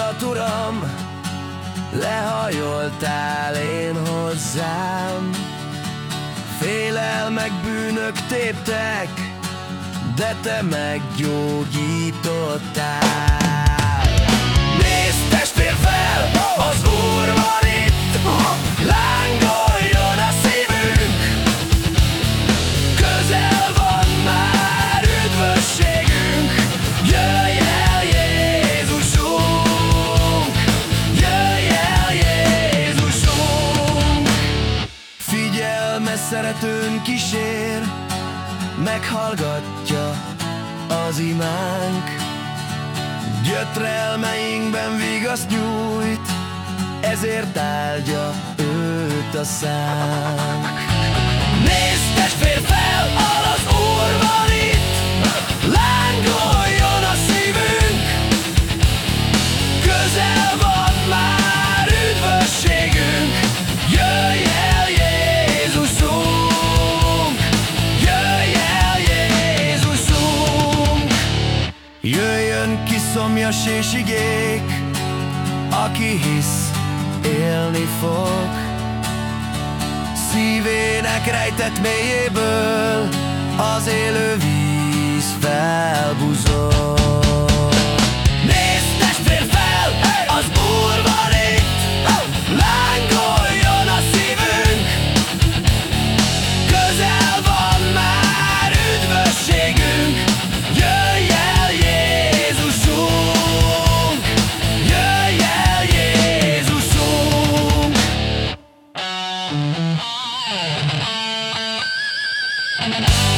Arcodat, Uram, lehajoltál én hozzám. Félelmek, bűnök téptek, de te meggyógyítottál. Szeretőn kísér, meghallgatja az imánk. Gyötrelmeinkben vigaszt nyújt, ezért áldja őt a szánk. Szomjas és igék, aki hisz, élni fog. Szívének rejtett mélyéből Thank you.